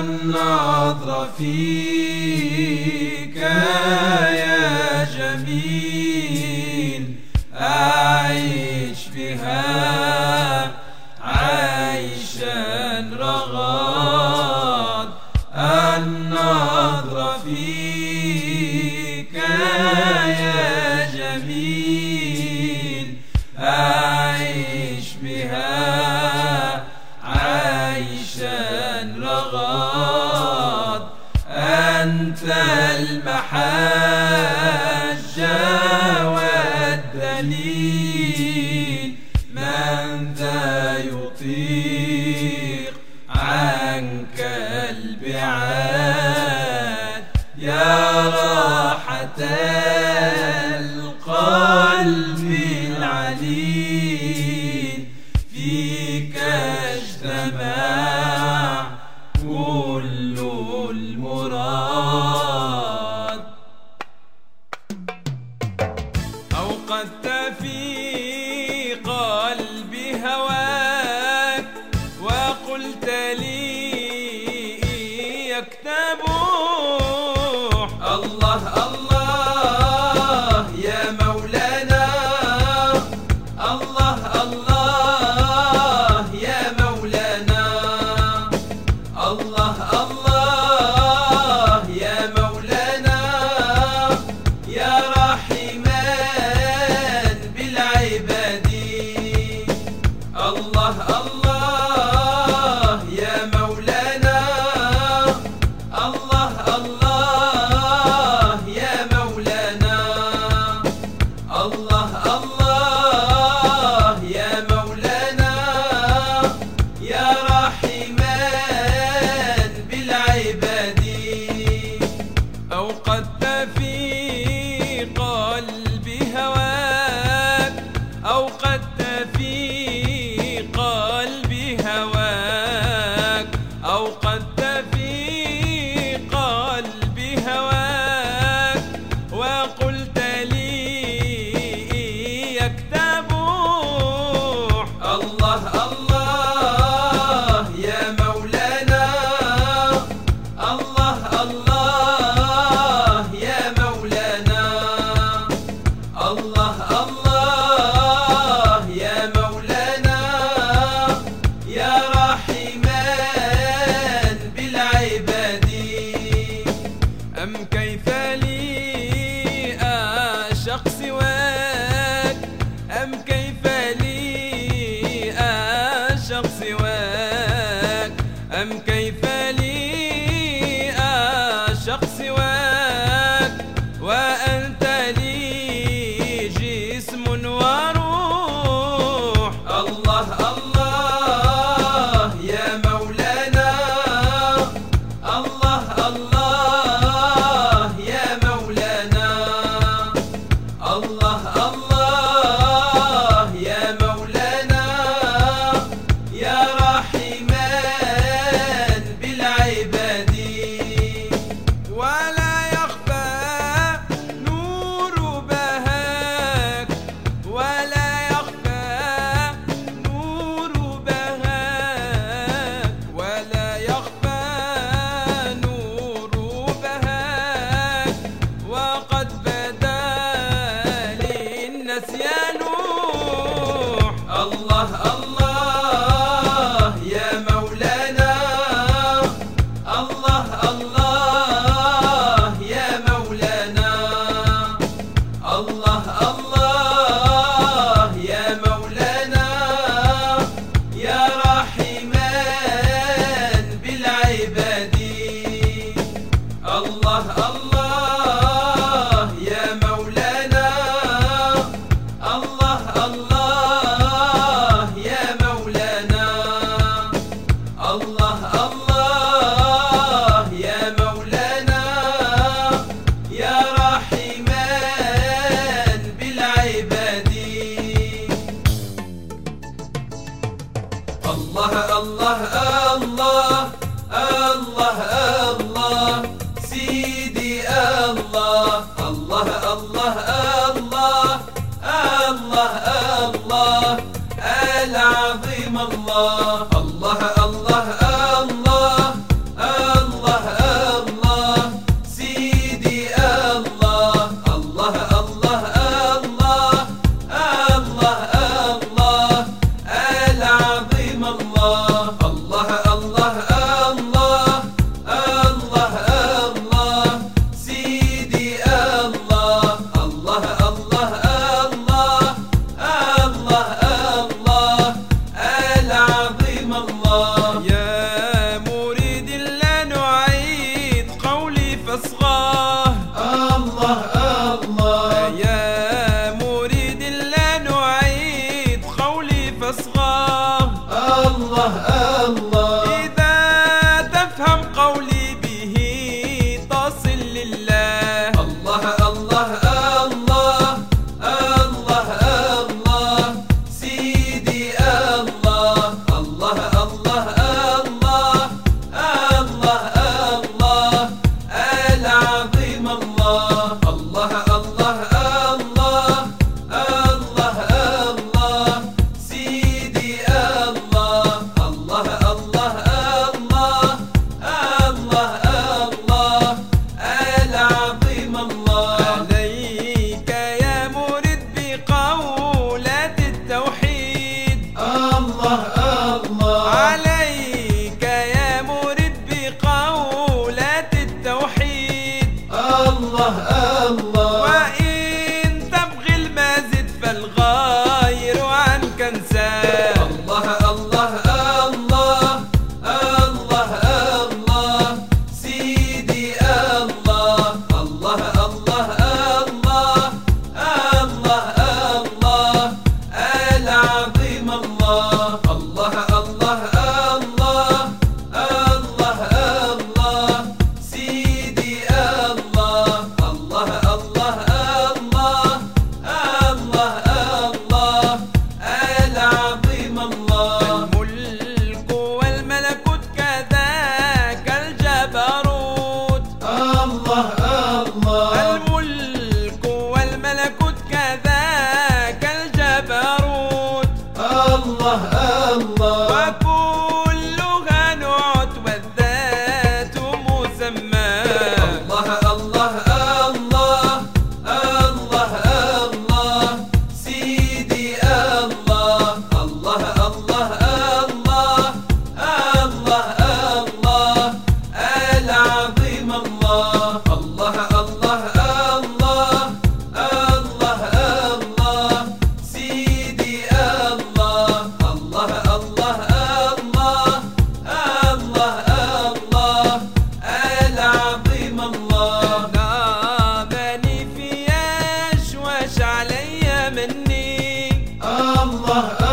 النظر فيك يا جميل. أنت المحجة والدليل من ذا يطيق عنك البعاد يا راحة القلب. قد في قلبي هواك وقلت لي يكتب الله الله يا مولانا. الله الله الله الله الله الله الله سيدي الله. الله الله الله الله الله العظيم الله. الله الله 아빠